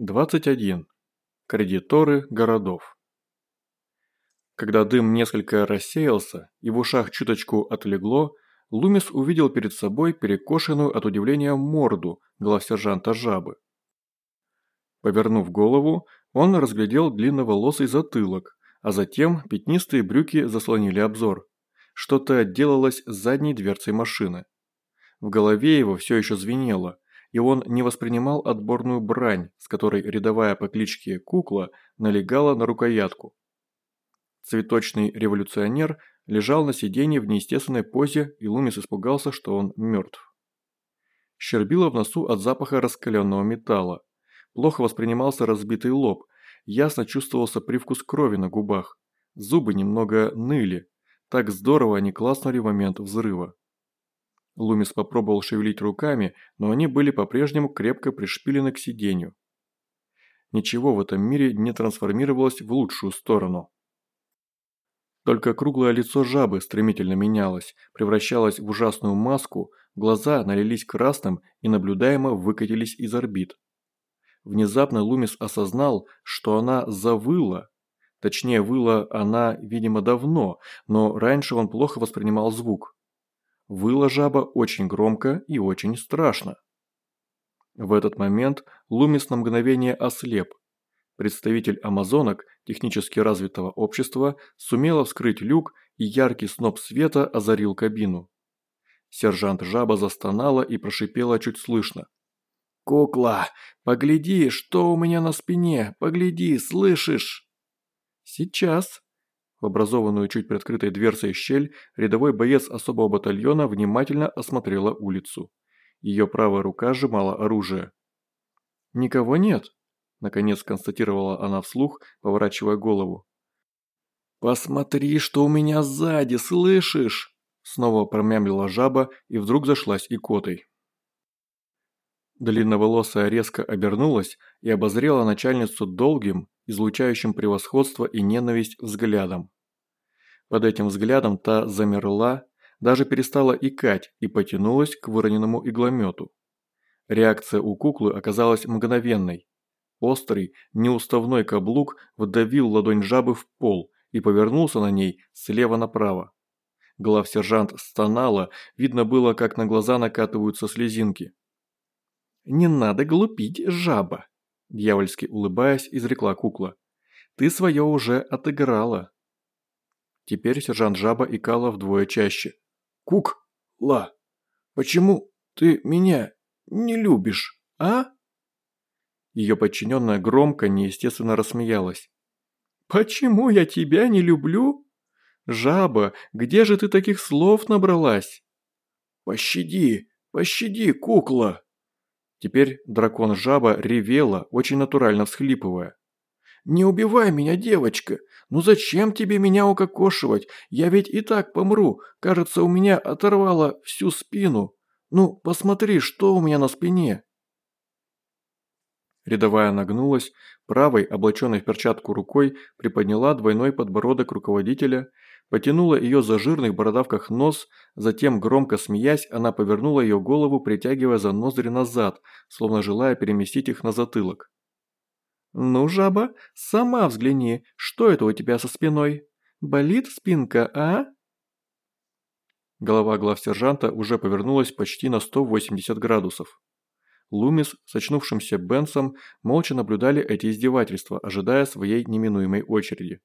21. Кредиторы городов. Когда дым несколько рассеялся и в ушах чуточку отлегло, Лумис увидел перед собой перекошенную от удивления морду главсержанта жабы. Повернув голову, он разглядел длинноволосый затылок, а затем пятнистые брюки заслонили обзор. Что-то делалось с задней дверцей машины. В голове его все еще звенело – и он не воспринимал отборную брань, с которой рядовая по кличке Кукла налегала на рукоятку. Цветочный революционер лежал на сиденье в неестественной позе, и Лумис испугался, что он мертв. Щербило в носу от запаха раскаленного металла. Плохо воспринимался разбитый лоб, ясно чувствовался привкус крови на губах. Зубы немного ныли. Так здорово они класснули в момент взрыва. Лумис попробовал шевелить руками, но они были по-прежнему крепко пришпилены к сиденью. Ничего в этом мире не трансформировалось в лучшую сторону. Только круглое лицо жабы стремительно менялось, превращалось в ужасную маску, глаза налились красным и наблюдаемо выкатились из орбит. Внезапно Лумис осознал, что она завыла. Точнее, выла она, видимо, давно, но раньше он плохо воспринимал звук. Выла жаба очень громко и очень страшно. В этот момент Лумис на мгновение ослеп. Представитель амазонок технически развитого общества сумела вскрыть люк, и яркий сноп света озарил кабину. Сержант жаба застонала и прошипела чуть слышно. «Кукла, погляди, что у меня на спине, погляди, слышишь?» «Сейчас», в образованную чуть приоткрытой дверцей щель рядовой боец особого батальона внимательно осмотрела улицу. Ее правая рука сжимала оружие. «Никого нет», – наконец констатировала она вслух, поворачивая голову. «Посмотри, что у меня сзади, слышишь?» Снова промямлила жаба и вдруг зашлась икотой. Длинноволосая резко обернулась и обозрела начальницу долгим, излучающим превосходство и ненависть взглядом. Под этим взглядом та замерла, даже перестала икать и потянулась к выроненному игломету. Реакция у куклы оказалась мгновенной. Острый, неуставной каблук вдавил ладонь жабы в пол и повернулся на ней слева направо. Главсержант стонала, видно было, как на глаза накатываются слезинки. «Не надо глупить, жаба!» Дьявольски улыбаясь, изрекла кукла. «Ты свое уже отыграла». Теперь сержант Жаба икала вдвое чаще. «Кук, Ла, почему ты меня не любишь, а?» Ее подчиненная громко, неестественно рассмеялась. «Почему я тебя не люблю? Жаба, где же ты таких слов набралась?» «Пощади, пощади, кукла!» Теперь дракон-жаба ревела, очень натурально всхлипывая. «Не убивай меня, девочка! Ну зачем тебе меня укокошивать? Я ведь и так помру. Кажется, у меня оторвало всю спину. Ну, посмотри, что у меня на спине!» Рядовая нагнулась, правой, облаченной в перчатку рукой, приподняла двойной подбородок руководителя потянула ее за жирных бородавках нос, затем, громко смеясь, она повернула ее голову, притягивая за ноздри назад, словно желая переместить их на затылок. «Ну, жаба, сама взгляни, что это у тебя со спиной? Болит спинка, а?» Голова главсержанта уже повернулась почти на 180 градусов. Лумис с очнувшимся Бенсом молча наблюдали эти издевательства, ожидая своей неминуемой очереди.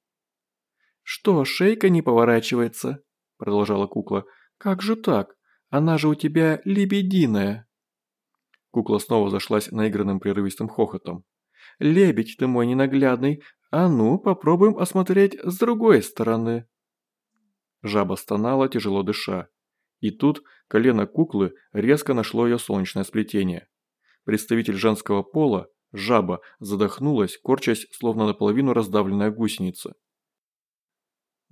«Что, шейка не поворачивается?» – продолжала кукла. «Как же так? Она же у тебя лебединая!» Кукла снова зашлась наигранным прерывистым хохотом. «Лебедь ты мой ненаглядный! А ну, попробуем осмотреть с другой стороны!» Жаба стонала, тяжело дыша. И тут колено куклы резко нашло ее солнечное сплетение. Представитель женского пола, жаба, задохнулась, корчась, словно наполовину раздавленная гусеница.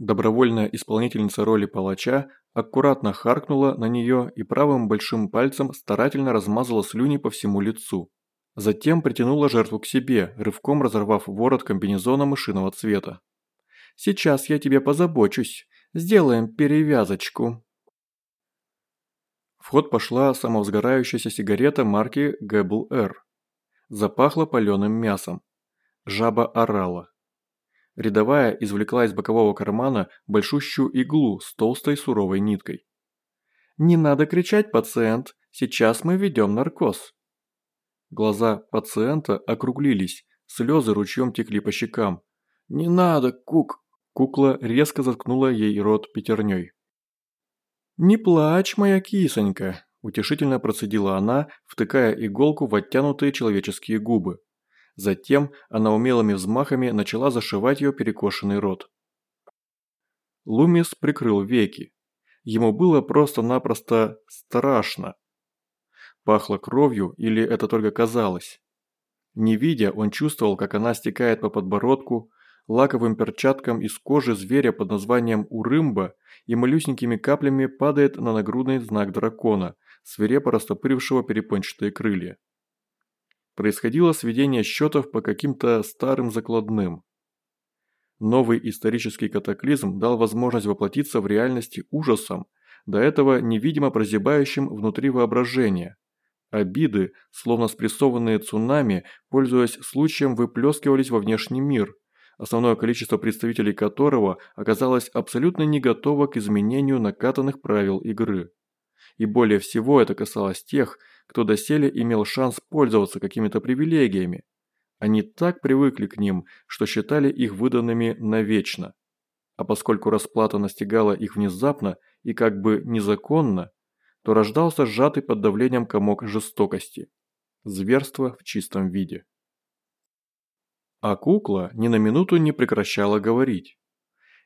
Добровольная исполнительница роли палача аккуратно харкнула на нее и правым большим пальцем старательно размазала слюни по всему лицу. Затем притянула жертву к себе, рывком разорвав ворот комбинезона мышиного цвета. «Сейчас я тебе позабочусь. Сделаем перевязочку». В ход пошла самовзгорающаяся сигарета марки Гэбл Р. Запахло паленым мясом. Жаба орала. Рядовая извлекла из бокового кармана большущую иглу с толстой суровой ниткой. «Не надо кричать, пациент, сейчас мы ведем наркоз». Глаза пациента округлились, слезы ручьем текли по щекам. «Не надо, Кук!» Кукла резко заткнула ей рот пятерней. «Не плачь, моя кисонька!» – утешительно процедила она, втыкая иголку в оттянутые человеческие губы. Затем она умелыми взмахами начала зашивать ее перекошенный рот. Лумис прикрыл веки. Ему было просто-напросто страшно. Пахло кровью или это только казалось? Не видя, он чувствовал, как она стекает по подбородку, лаковым перчаткам из кожи зверя под названием урымба и малюсенькими каплями падает на нагрудный знак дракона, свирепо растопырившего перепончатые крылья. Происходило сведение счетов по каким-то старым закладным. Новый исторический катаклизм дал возможность воплотиться в реальности ужасом, до этого невидимо прозябающим внутри воображения. Обиды, словно спрессованные цунами, пользуясь случаем, выплескивались во внешний мир, основное количество представителей которого оказалось абсолютно не готово к изменению накатанных правил игры. И более всего это касалось тех, кто доселе имел шанс пользоваться какими-то привилегиями. Они так привыкли к ним, что считали их выданными навечно. А поскольку расплата настигала их внезапно и как бы незаконно, то рождался сжатый под давлением комок жестокости. Зверство в чистом виде. А кукла ни на минуту не прекращала говорить.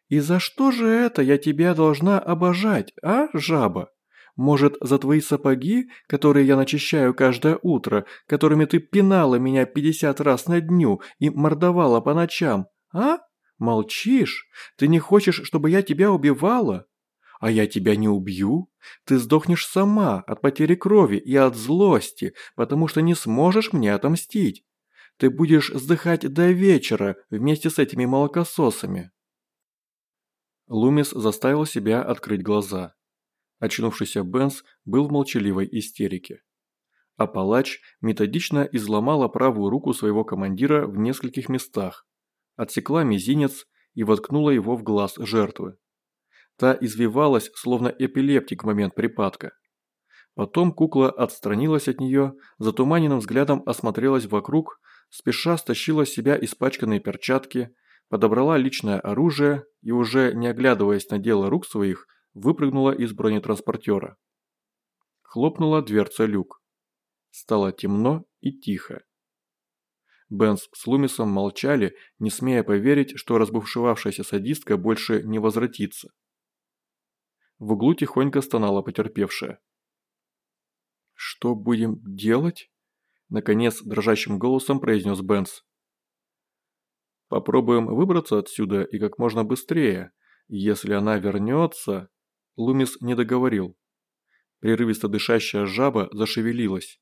«И за что же это я тебя должна обожать, а, жаба? Может, за твои сапоги, которые я начищаю каждое утро, которыми ты пинала меня пятьдесят раз на дню и мордовала по ночам, а? Молчишь? Ты не хочешь, чтобы я тебя убивала? А я тебя не убью. Ты сдохнешь сама от потери крови и от злости, потому что не сможешь мне отомстить. Ты будешь сдыхать до вечера вместе с этими молокососами». Лумис заставил себя открыть глаза. Очнувшийся Бенс был в молчаливой истерике. А палач методично изломала правую руку своего командира в нескольких местах, отсекла мизинец и воткнула его в глаз жертвы. Та извивалась, словно эпилептик в момент припадка. Потом кукла отстранилась от нее, затуманенным взглядом осмотрелась вокруг спеша стащила с себя испачканные перчатки, подобрала личное оружие и уже не оглядываясь на дело рук своих, выпрыгнула из бронетранспортера. Хлопнула дверца люк. Стало темно и тихо. Бенс с Лумисом молчали, не смея поверить, что разбушевавшаяся садистка больше не возвратится. В углу тихонько стонала потерпевшая. «Что будем делать?» Наконец, дрожащим голосом произнес Бенс. «Попробуем выбраться отсюда и как можно быстрее. Если она вернется...» Лумис не договорил. Прерывисто дышащая жаба зашевелилась.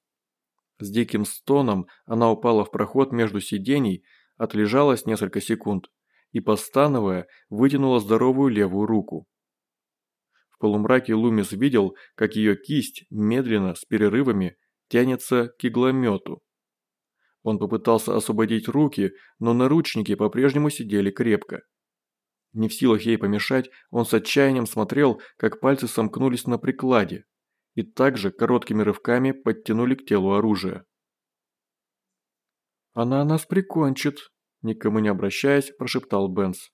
С диким стоном она упала в проход между сидений, отлежалась несколько секунд и, постановая, вытянула здоровую левую руку. В полумраке Лумис видел, как ее кисть медленно, с перерывами, тянется к игломету. Он попытался освободить руки, но наручники по-прежнему сидели крепко. Не в силах ей помешать, он с отчаянием смотрел, как пальцы сомкнулись на прикладе, и также короткими рывками подтянули к телу оружие. «Она нас прикончит», – никому не обращаясь, прошептал Бенс.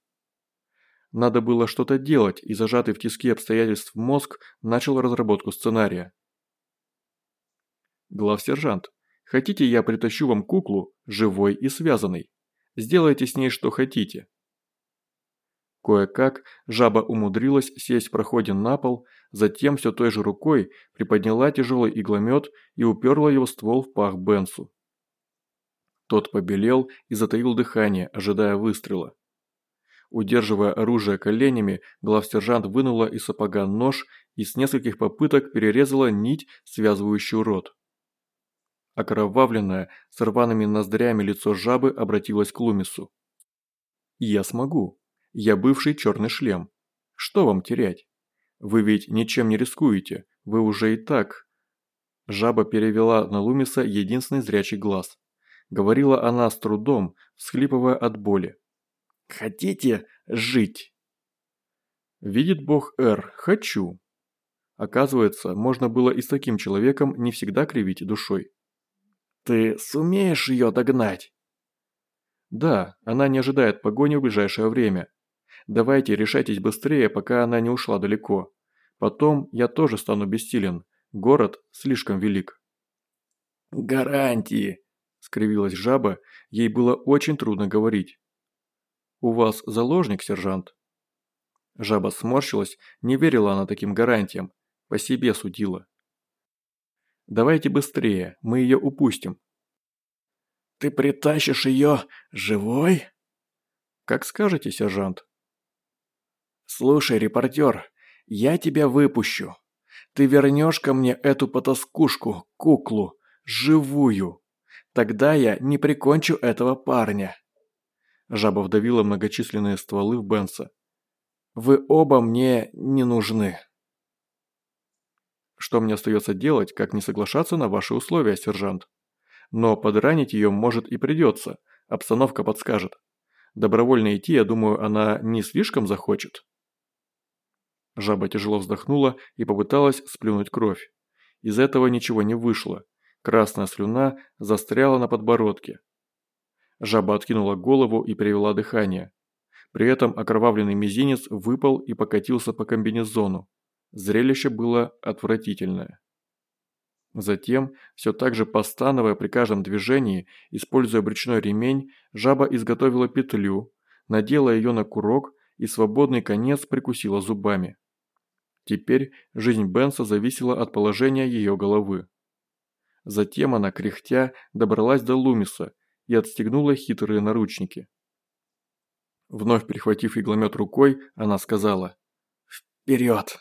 Надо было что-то делать, и зажатый в тиски обстоятельств мозг начал разработку сценария. Главсержант, хотите я притащу вам куклу, живой и связанной? Сделайте с ней что хотите. Кое-как жаба умудрилась сесть в проходе на пол, затем все той же рукой приподняла тяжелый игломет и уперла его ствол в пах Бенсу. Тот побелел и затаил дыхание, ожидая выстрела. Удерживая оружие коленями, главсержант вынула из сапога нож и с нескольких попыток перерезала нить, связывающую рот. Окровавленное, с рваными ноздрями лицо жабы обратилось к Лумису. «Я смогу. Я бывший черный шлем. Что вам терять? Вы ведь ничем не рискуете, вы уже и так...» Жаба перевела на Лумиса единственный зрячий глаз. Говорила она с трудом, всхлипывая от боли. «Хотите жить?» Видит Бог Р, хочу. Оказывается, можно было и с таким человеком не всегда кривить душой. «Ты сумеешь ее догнать?» «Да, она не ожидает погони в ближайшее время. Давайте решайтесь быстрее, пока она не ушла далеко. Потом я тоже стану бессилен. Город слишком велик». «Гарантии!» – скривилась жаба, ей было очень трудно говорить. «У вас заложник, сержант?» Жаба сморщилась, не верила она таким гарантиям, по себе судила. «Давайте быстрее, мы ее упустим». «Ты притащишь ее живой?» «Как скажете, сержант». «Слушай, репортер, я тебя выпущу. Ты вернешь ко мне эту потаскушку, куклу, живую. Тогда я не прикончу этого парня». Жаба вдавила многочисленные стволы в Бенса. «Вы оба мне не нужны». Что мне остается делать, как не соглашаться на ваши условия, сержант? Но подранить ее может и придется, обстановка подскажет. Добровольно идти, я думаю, она не слишком захочет. Жаба тяжело вздохнула и попыталась сплюнуть кровь. Из этого ничего не вышло. Красная слюна застряла на подбородке. Жаба откинула голову и перевела дыхание. При этом окровавленный мизинец выпал и покатился по комбинезону. Зрелище было отвратительное. Затем, все так же постановая при каждом движении, используя брючной ремень, жаба изготовила петлю, надела ее на курок и свободный конец прикусила зубами. Теперь жизнь Бенса зависела от положения ее головы. Затем она, кряхтя, добралась до Лумиса и отстегнула хитрые наручники. Вновь перехватив игломет рукой, она сказала «Вперед!».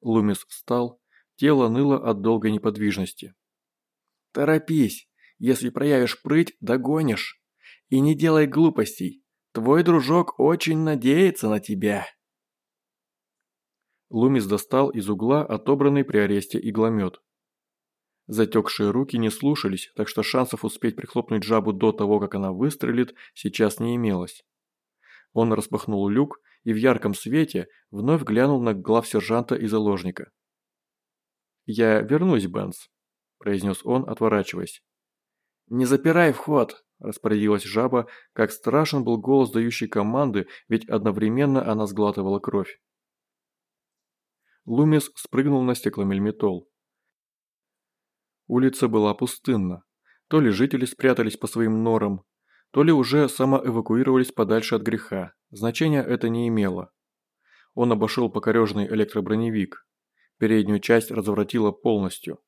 Лумис встал, тело ныло от долгой неподвижности. «Торопись, если проявишь прыть, догонишь. И не делай глупостей, твой дружок очень надеется на тебя». Лумис достал из угла отобранный при аресте игломет. Затекшие руки не слушались, так что шансов успеть прихлопнуть жабу до того, как она выстрелит, сейчас не имелось. Он распахнул люк и в ярком свете вновь глянул на главсержанта и заложника. «Я вернусь, Бенс», – произнес он, отворачиваясь. «Не запирай вход», – распорядилась жаба, как страшен был голос дающей команды, ведь одновременно она сглатывала кровь. Лумис спрыгнул на стекломельметол. Улица была пустынна. То ли жители спрятались по своим норам, то ли уже самоэвакуировались подальше от греха. Значения это не имело. Он обошел покореженный электроброневик. Переднюю часть разворотило полностью.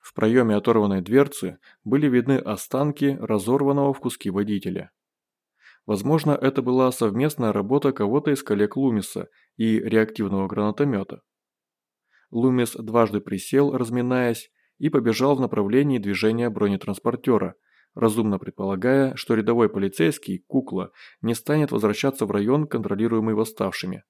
В проеме оторванной дверцы были видны останки разорванного в куски водителя. Возможно, это была совместная работа кого-то из коллег Лумиса и реактивного гранатомета. Лумис дважды присел, разминаясь, и побежал в направлении движения бронетранспортера – разумно предполагая, что рядовой полицейский, кукла, не станет возвращаться в район, контролируемый восставшими.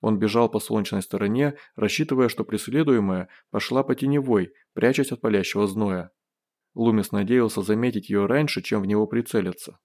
Он бежал по солнечной стороне, рассчитывая, что преследуемая пошла по теневой, прячась от палящего зноя. Лумис надеялся заметить ее раньше, чем в него прицелиться.